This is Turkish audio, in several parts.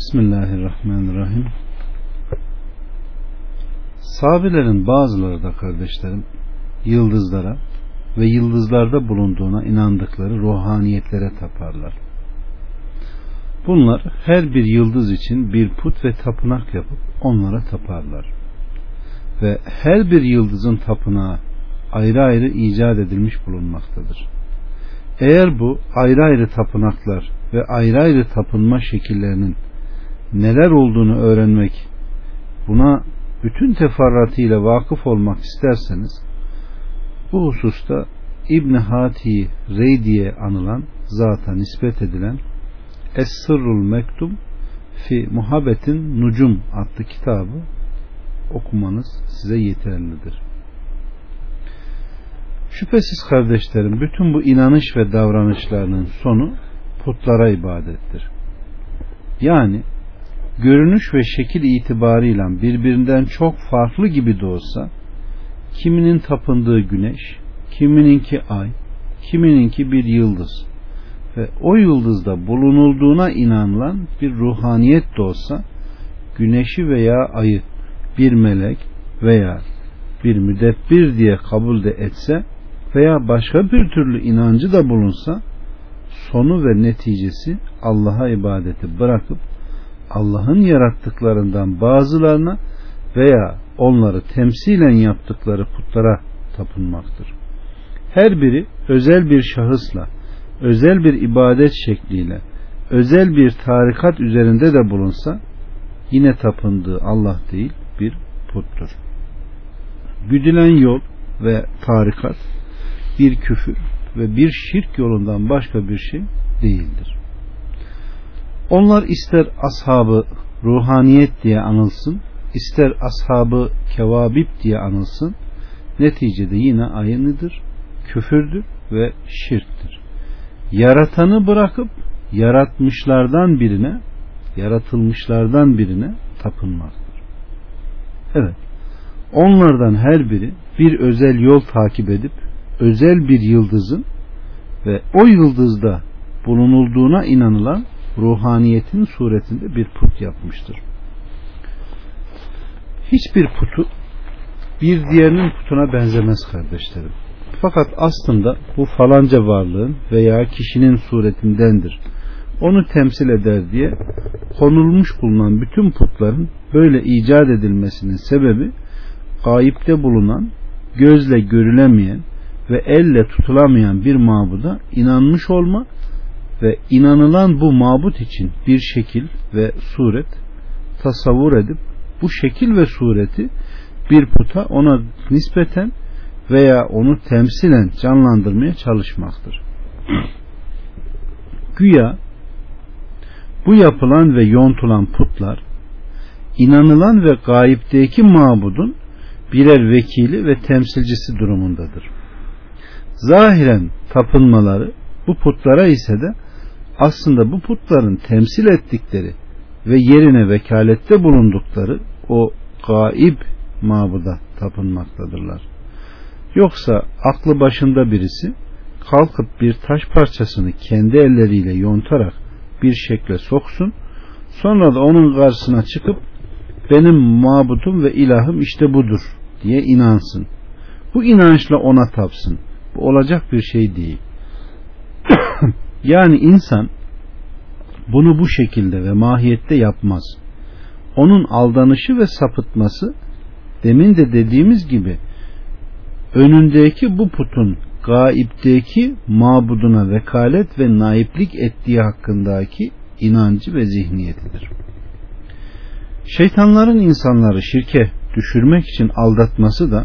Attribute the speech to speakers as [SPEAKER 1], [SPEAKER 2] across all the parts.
[SPEAKER 1] Bismillahirrahmanirrahim. Sahabelerin bazıları da kardeşlerim yıldızlara ve yıldızlarda bulunduğuna inandıkları ruhaniyetlere taparlar. Bunlar her bir yıldız için bir put ve tapınak yapıp onlara taparlar. Ve her bir yıldızın tapınağı ayrı ayrı icat edilmiş bulunmaktadır. Eğer bu ayrı ayrı tapınaklar ve ayrı ayrı tapınma şekillerinin neler olduğunu öğrenmek, buna bütün teferratıyla vakıf olmak isterseniz bu hususta İbn Hati Rey diye anılan zata nispet edilen Es-Sırrul Mektum fi Muhabbetin Nucum adlı kitabı okumanız size yeterlidir. Şüphesiz kardeşlerim bütün bu inanış ve davranışlarının sonu putlara ibadettir. Yani görünüş ve şekil itibarıyla birbirinden çok farklı gibi de olsa kiminin tapındığı güneş, kimininki ay, kimininki bir yıldız ve o yıldızda bulunulduğuna inanılan bir ruhaniyet de olsa güneşi veya ayı bir melek veya bir müdebbir diye kabul de etse veya başka bir türlü inancı da bulunsa sonu ve neticesi Allah'a ibadeti bırakıp Allah'ın yarattıklarından bazılarına veya onları temsilen yaptıkları putlara tapınmaktır. Her biri özel bir şahısla, özel bir ibadet şekliyle, özel bir tarikat üzerinde de bulunsa yine tapındığı Allah değil bir puttur. Güdülen yol ve tarikat bir küfür ve bir şirk yolundan başka bir şey değildir. Onlar ister ashabı ruhaniyet diye anılsın, ister ashabı kevabip diye anılsın, neticede yine aynıdır, küfürdür ve şirktir. Yaratanı bırakıp yaratmışlardan birine, yaratılmışlardan birine tapınmaktır. Evet, onlardan her biri bir özel yol takip edip özel bir yıldızın ve o yıldızda bulunulduğuna inanılan ruhaniyetin suretinde bir put yapmıştır. Hiçbir putu bir diğerinin putuna benzemez kardeşlerim. Fakat aslında bu falanca varlığın veya kişinin suretindendir. Onu temsil eder diye konulmuş bulunan bütün putların böyle icat edilmesinin sebebi gayipte bulunan, gözle görülemeyen ve elle tutulamayan bir mabuda inanmış olma ve inanılan bu mabut için bir şekil ve suret tasavvur edip bu şekil ve sureti bir puta ona nispeten veya onu temsilen canlandırmaya çalışmaktır. Güya bu yapılan ve yontulan putlar inanılan ve gayipteki mabudun birer vekili ve temsilcisi durumundadır. Zahiren tapınmaları bu putlara ise de aslında bu putların temsil ettikleri ve yerine vekalette bulundukları o gaib mabuda tapınmaktadırlar. Yoksa aklı başında birisi kalkıp bir taş parçasını kendi elleriyle yontarak bir şekle soksun sonra da onun karşısına çıkıp benim mabudum ve ilahım işte budur diye inansın. Bu inançla ona tapsın. Bu olacak bir şey değil. Yani insan bunu bu şekilde ve mahiyette yapmaz. Onun aldanışı ve sapıtması demin de dediğimiz gibi önündeki bu putun gaipteki mabuduna vekalet ve naiplik ettiği hakkındaki inancı ve zihniyetidir. Şeytanların insanları şirke düşürmek için aldatması da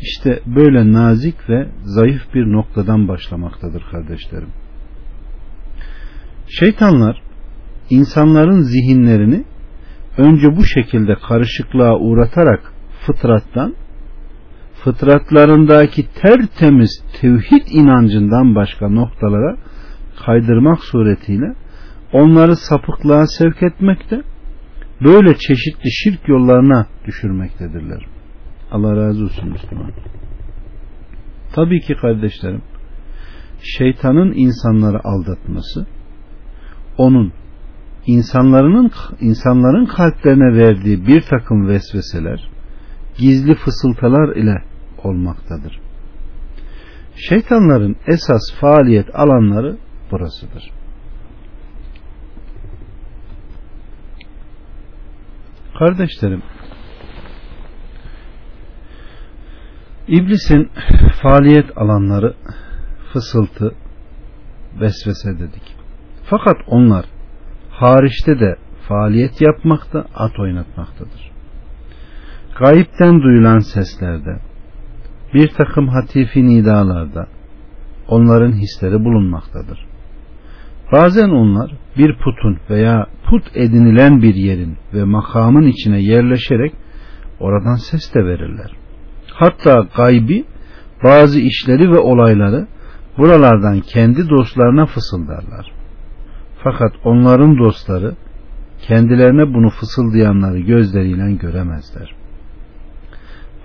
[SPEAKER 1] işte böyle nazik ve zayıf bir noktadan başlamaktadır kardeşlerim. Şeytanlar insanların zihinlerini önce bu şekilde karışıklığa uğratarak fıtrattan fıtratlarındaki tertemiz tevhid inancından başka noktalara kaydırmak suretiyle onları sapıklığa sevk etmekte böyle çeşitli şirk yollarına düşürmektedirler. Allah razı olsun Müslüman. Tabii ki kardeşlerim şeytanın insanları aldatması onun insanların insanların kalplerine verdiği bir takım vesveseler gizli fısıltılar ile olmaktadır. Şeytanların esas faaliyet alanları burasıdır. Kardeşlerim, İblisin faaliyet alanları fısıltı, vesvese dedik. Fakat onlar hariçte de faaliyet yapmakta, at oynatmaktadır. Gayipten duyulan seslerde, bir takım hatifi nidalarda onların hisleri bulunmaktadır. Bazen onlar bir putun veya put edinilen bir yerin ve makamın içine yerleşerek oradan ses de verirler. Hatta gaybi bazı işleri ve olayları buralardan kendi dostlarına fısıldarlar. Fakat onların dostları kendilerine bunu fısıldayanları gözleriyle göremezler.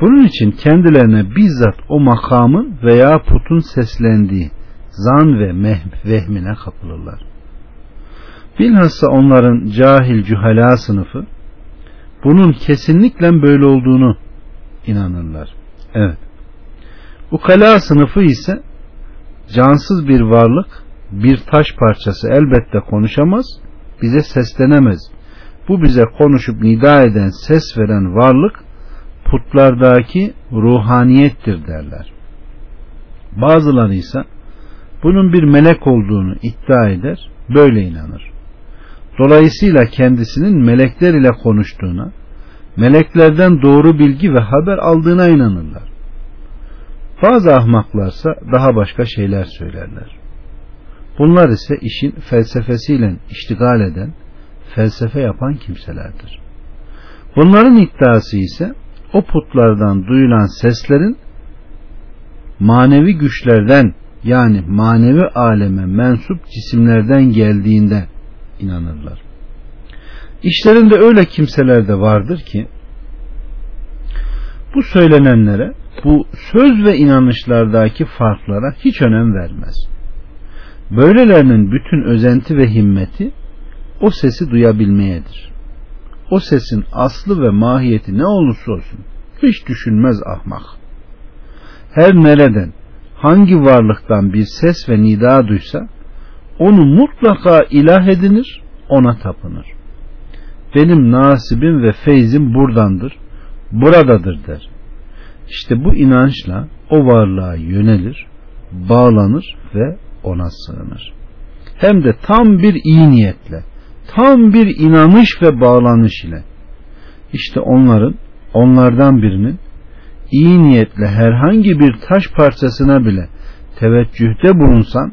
[SPEAKER 1] Bunun için kendilerine bizzat o makamın veya putun seslendiği zan ve vehmine kapılırlar. Bilhassa onların cahil cühala sınıfı bunun kesinlikle böyle olduğunu inanırlar. Evet. Ukala sınıfı ise cansız bir varlık bir taş parçası elbette konuşamaz, bize seslenemez. Bu bize konuşup nida eden, ses veren varlık putlardaki ruhaniyettir derler. Bazıları ise bunun bir melek olduğunu iddia eder, böyle inanır. Dolayısıyla kendisinin melekler ile konuştuğuna, meleklerden doğru bilgi ve haber aldığına inanırlar. Bazı ahmaklarsa daha başka şeyler söylerler. Bunlar ise işin felsefesiyle iştigal eden, felsefe yapan kimselerdir. Bunların iddiası ise o putlardan duyulan seslerin manevi güçlerden yani manevi aleme mensup cisimlerden geldiğinde inanırlar. İşlerinde öyle kimseler de vardır ki bu söylenenlere bu söz ve inanışlardaki farklara hiç önem vermez. Böylelerinin bütün özenti ve himmeti o sesi duyabilmeyedir. O sesin aslı ve mahiyeti ne olursa olsun hiç düşünmez ahmak. Her nereden, hangi varlıktan bir ses ve nida duysa onu mutlaka ilah edinir, ona tapınır. Benim nasibim ve feyzim buradandır, buradadır der. İşte bu inançla o varlığa yönelir, bağlanır ve ona sığınır. Hem de tam bir iyi niyetle, tam bir inanış ve bağlanış ile. İşte onların, onlardan birinin iyi niyetle herhangi bir taş parçasına bile teveccühte bulunsan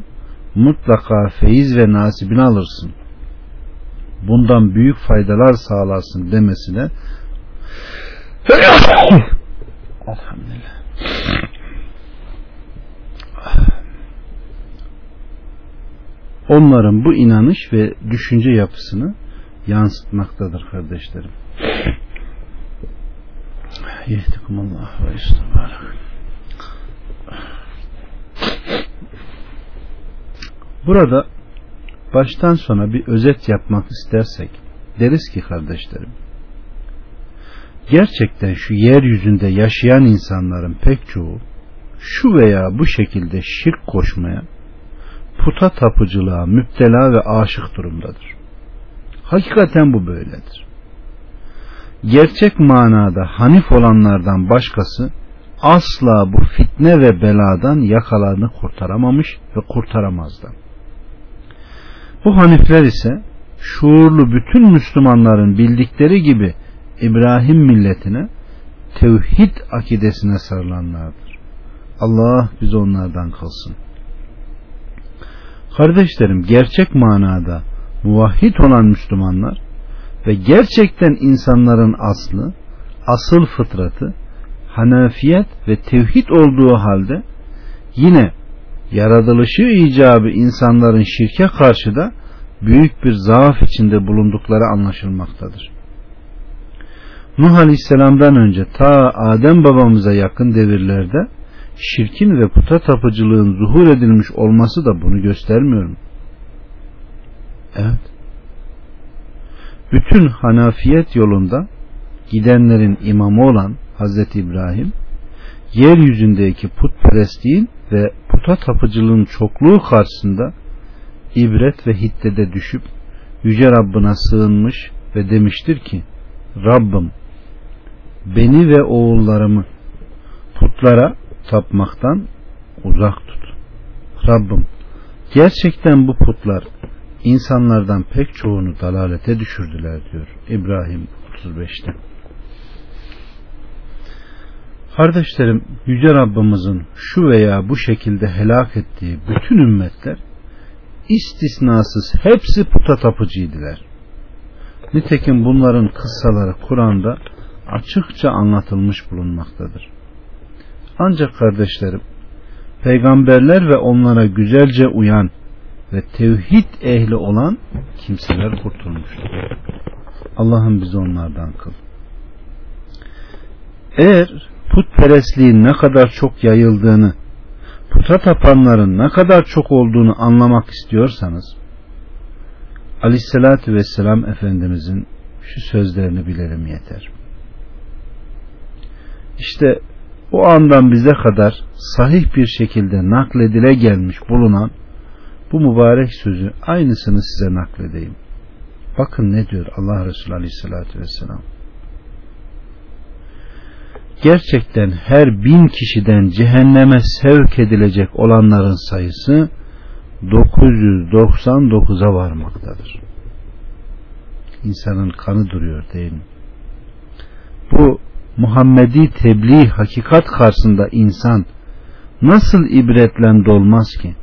[SPEAKER 1] mutlaka feyiz ve nasibini alırsın. Bundan büyük faydalar sağlarsın demesine Elhamdülillah. Onların bu inanış ve düşünce yapısını yansıtmaktadır kardeşlerim. Yehdikumullah ve istibarak. Burada baştan sona bir özet yapmak istersek deriz ki kardeşlerim gerçekten şu yeryüzünde yaşayan insanların pek çoğu şu veya bu şekilde şirk koşmaya, puta tapıcılığa müptela ve aşık durumdadır. Hakikaten bu böyledir. Gerçek manada hanif olanlardan başkası asla bu fitne ve beladan yakalarını kurtaramamış ve kurtaramaz da. Bu hanifler ise şuurlu bütün Müslümanların bildikleri gibi İbrahim milletine tevhid akidesine sarılanlardır. Allah biz onlardan kılsın. Kardeşlerim gerçek manada muvahhid olan Müslümanlar ve gerçekten insanların aslı, asıl fıtratı, hanefiyet ve tevhid olduğu halde yine yaratılışı icabı insanların şirke karşı da büyük bir zaaf içinde bulundukları anlaşılmaktadır. Nuh Aleyhisselam'dan önce ta Adem babamıza yakın devirlerde şirkin ve puta tapıcılığın zuhur edilmiş olması da bunu göstermiyor mu? Evet. bütün Hanafiyet yolunda gidenlerin imamı olan Hazreti İbrahim yeryüzündeki putperestliğin ve puta tapıcılığın çokluğu karşısında ibret ve hiddede düşüp Yüce Rabbına sığınmış ve demiştir ki Rabbim beni ve oğullarımı putlara tapmaktan uzak tut. Rabbim gerçekten bu putlar insanlardan pek çoğunu dalalete düşürdüler diyor İbrahim 35'te. Kardeşlerim Yüce Rabbimizin şu veya bu şekilde helak ettiği bütün ümmetler istisnasız hepsi puta tapıcıydılar. Nitekim bunların kıssaları Kur'an'da açıkça anlatılmış bulunmaktadır. Ancak kardeşlerim peygamberler ve onlara güzelce uyan ve tevhid ehli olan kimseler kurtulmuştur. Allah'ım bizi onlardan kıl. Eğer putperestliğin ne kadar çok yayıldığını, puta tapanların ne kadar çok olduğunu anlamak istiyorsanız, Aleyhisselatü Vesselam Efendimizin şu sözlerini bilelim yeter. İşte o andan bize kadar sahih bir şekilde nakledile gelmiş bulunan bu mübarek sözü aynısını size nakledeyim. Bakın ne diyor Allah Resulü Aleyhisselatü Vesselam. Gerçekten her bin kişiden cehenneme sevk edilecek olanların sayısı 999'a varmaktadır. İnsanın kanı duruyor değil mi? Bu Muhammedi tebliğ hakikat karşısında insan nasıl ibretle dolmaz ki?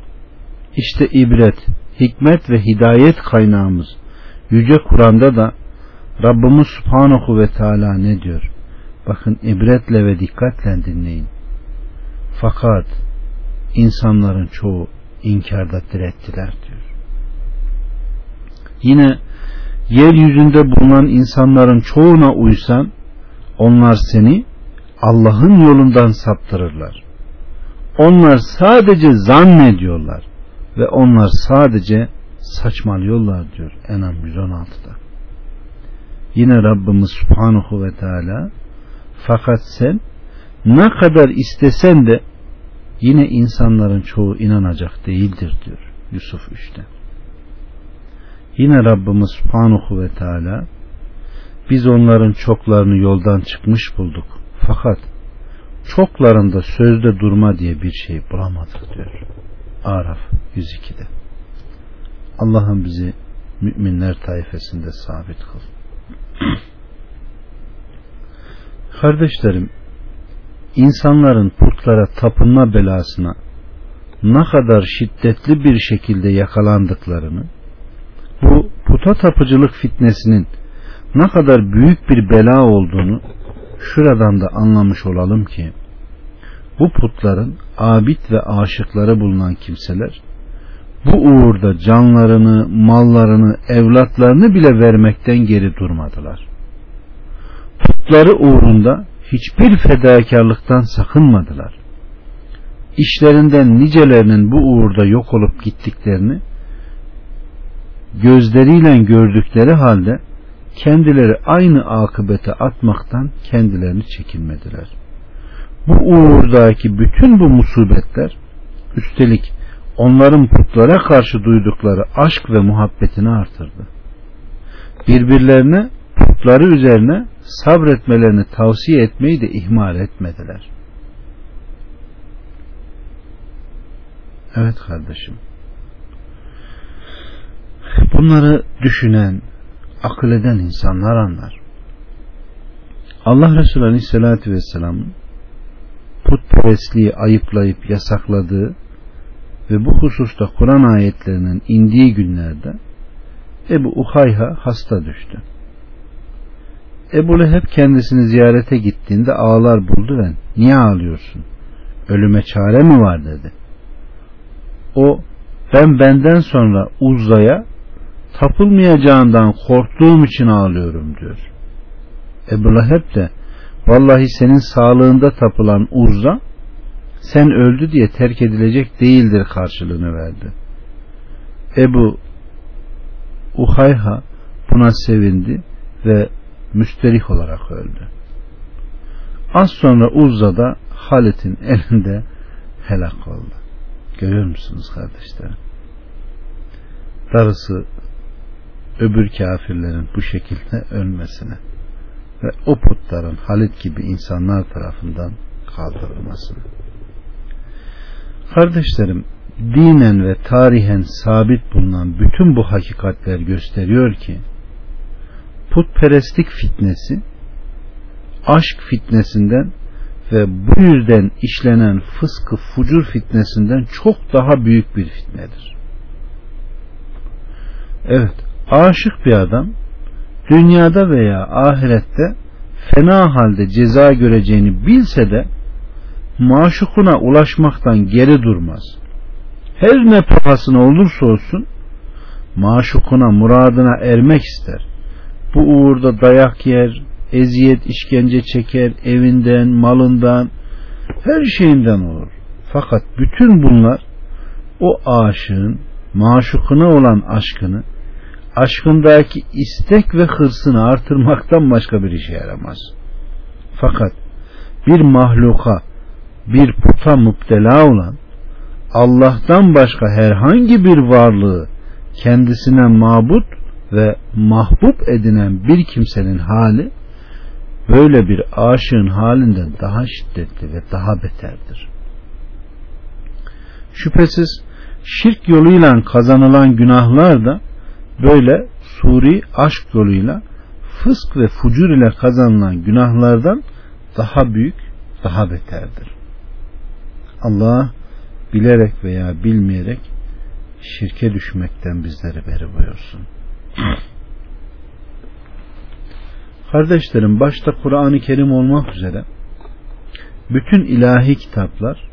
[SPEAKER 1] İşte ibret, hikmet ve hidayet kaynağımız Yüce Kur'an'da da Rabbimiz Subhanahu ve Teala ne diyor? Bakın ibretle ve dikkatle dinleyin. Fakat insanların çoğu inkarda direttiler diyor. Yine yeryüzünde bulunan insanların çoğuna uysan onlar seni Allah'ın yolundan saptırırlar. Onlar sadece zannediyorlar ve onlar sadece saçmalıyorlar diyor Enam 116'da. Yine Rabbimiz Subhanahu ve Teala fakat sen ne kadar istesen de yine insanların çoğu inanacak değildir diyor Yusuf 3'te. Yine Rabbimiz Subhanahu ve Teala biz onların çoklarını yoldan çıkmış bulduk. Fakat çoklarında sözde durma diye bir şey bulamadık diyor. Araf 102'de. Allah'ım bizi müminler tayfesinde sabit kıl. Kardeşlerim, insanların putlara tapınma belasına ne kadar şiddetli bir şekilde yakalandıklarını, bu puta tapıcılık fitnesinin ne kadar büyük bir bela olduğunu şuradan da anlamış olalım ki bu putların abid ve aşıkları bulunan kimseler bu uğurda canlarını, mallarını, evlatlarını bile vermekten geri durmadılar. Putları uğrunda hiçbir fedakarlıktan sakınmadılar. İşlerinden nicelerinin bu uğurda yok olup gittiklerini gözleriyle gördükleri halde kendileri aynı akıbete atmaktan kendilerini çekinmediler. Bu uğurdaki bütün bu musibetler üstelik onların putlara karşı duydukları aşk ve muhabbetini artırdı. Birbirlerine putları üzerine sabretmelerini tavsiye etmeyi de ihmal etmediler. Evet kardeşim. Bunları düşünen, akıl eden insanlar anlar. Allah Resulü Aleyhisselatü Vesselam'ın putperestliği ayıplayıp yasakladığı ve bu hususta Kur'an ayetlerinin indiği günlerde Ebu Uhayha hasta düştü. Ebu Leheb kendisini ziyarete gittiğinde ağlar buldu ve niye ağlıyorsun? Ölüme çare mi var dedi. O ben benden sonra Uzza'ya tapılmayacağından korktuğum için ağlıyorum diyor. Ebu Leheb de vallahi senin sağlığında tapılan Uzza sen öldü diye terk edilecek değildir karşılığını verdi. Ebu Uhayha buna sevindi ve müsterih olarak öldü. Az sonra Uzza da Halit'in elinde helak oldu. Görüyor musunuz kardeşlerim? Darısı öbür kafirlerin bu şekilde ölmesine ve o putların Halit gibi insanlar tarafından kaldırılmasını. Kardeşlerim, dinen ve tarihen sabit bulunan bütün bu hakikatler gösteriyor ki putperestlik fitnesi aşk fitnesinden ve bu yüzden işlenen fıskı fucur fitnesinden çok daha büyük bir fitnedir. Evet, aşık bir adam dünyada veya ahirette fena halde ceza göreceğini bilse de maşukuna ulaşmaktan geri durmaz. Her ne pahasına olursa olsun maşukuna muradına ermek ister. Bu uğurda dayak yer, eziyet, işkence çeker, evinden, malından, her şeyinden olur. Fakat bütün bunlar o aşığın maşukuna olan aşkını, aşkındaki istek ve hırsını artırmaktan başka bir işe yaramaz. Fakat bir mahluka, bir puta müptela olan, Allah'tan başka herhangi bir varlığı kendisine mabut ve mahbub edinen bir kimsenin hali böyle bir aşığın halinden daha şiddetli ve daha beterdir. Şüphesiz şirk yoluyla kazanılan günahlar da böyle suri aşk yoluyla fısk ve fucur ile kazanılan günahlardan daha büyük, daha beterdir. Allah bilerek veya bilmeyerek şirke düşmekten bizleri beri buyursun. Kardeşlerim başta Kur'an-ı Kerim olmak üzere bütün ilahi kitaplar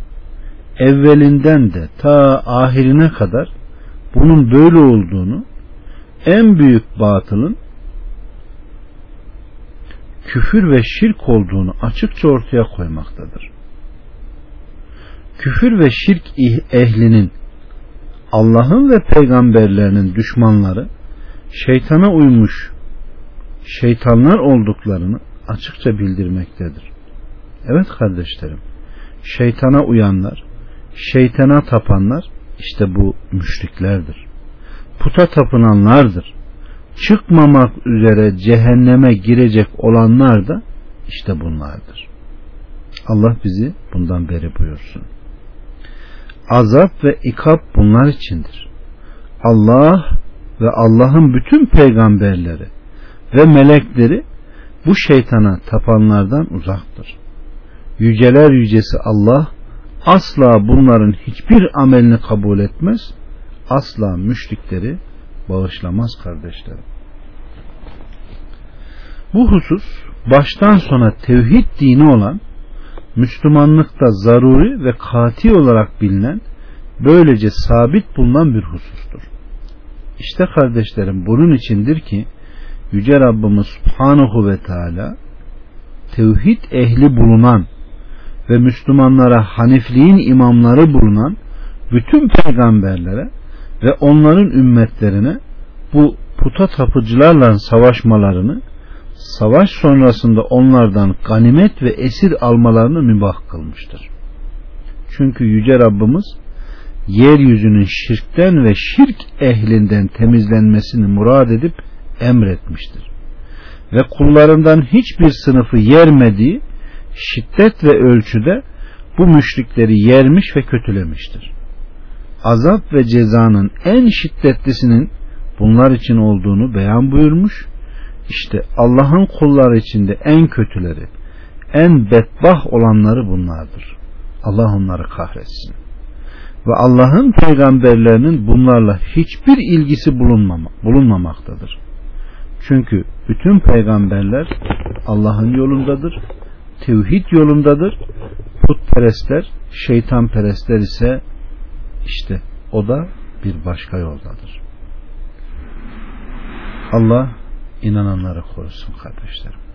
[SPEAKER 1] evvelinden de ta ahirine kadar bunun böyle olduğunu en büyük batılın küfür ve şirk olduğunu açıkça ortaya koymaktadır. Küfür ve şirk ehlinin Allah'ın ve peygamberlerinin düşmanları şeytana uymuş şeytanlar olduklarını açıkça bildirmektedir. Evet kardeşlerim, şeytana uyanlar, şeytana tapanlar işte bu müşriklerdir. Puta tapınanlardır. Çıkmamak üzere cehenneme girecek olanlar da işte bunlardır. Allah bizi bundan beri buyursun. Azap ve ikap bunlar içindir. Allah ve Allah'ın bütün peygamberleri ve melekleri bu şeytana tapanlardan uzaktır. Yüceler yücesi Allah asla bunların hiçbir amelini kabul etmez, asla müşrikleri bağışlamaz kardeşlerim. Bu husus baştan sona tevhid dini olan Müslümanlıkta zaruri ve kati olarak bilinen böylece sabit bulunan bir husustur. İşte kardeşlerim bunun içindir ki Yüce Rabbimiz Subhanahu ve Teala tevhid ehli bulunan ve Müslümanlara Hanifliğin imamları bulunan bütün peygamberlere ve onların ümmetlerine bu puta tapıcılarla savaşmalarını savaş sonrasında onlardan ganimet ve esir almalarını mübah kılmıştır. Çünkü Yüce Rabbimiz yeryüzünün şirkten ve şirk ehlinden temizlenmesini murad edip emretmiştir. Ve kullarından hiçbir sınıfı yermediği şiddet ve ölçüde bu müşrikleri yermiş ve kötülemiştir. Azap ve cezanın en şiddetlisinin bunlar için olduğunu beyan buyurmuş. İşte Allah'ın kulları içinde en kötüleri, en bedbah olanları bunlardır. Allah onları kahretsin. Ve Allah'ın peygamberlerinin bunlarla hiçbir ilgisi bulunmama, bulunmamaktadır. Çünkü bütün peygamberler Allah'ın yolundadır, tevhid yolundadır. Putperestler, şeytanperestler ise işte o da bir başka yoldadır. Allah inananları korusun kardeşlerim.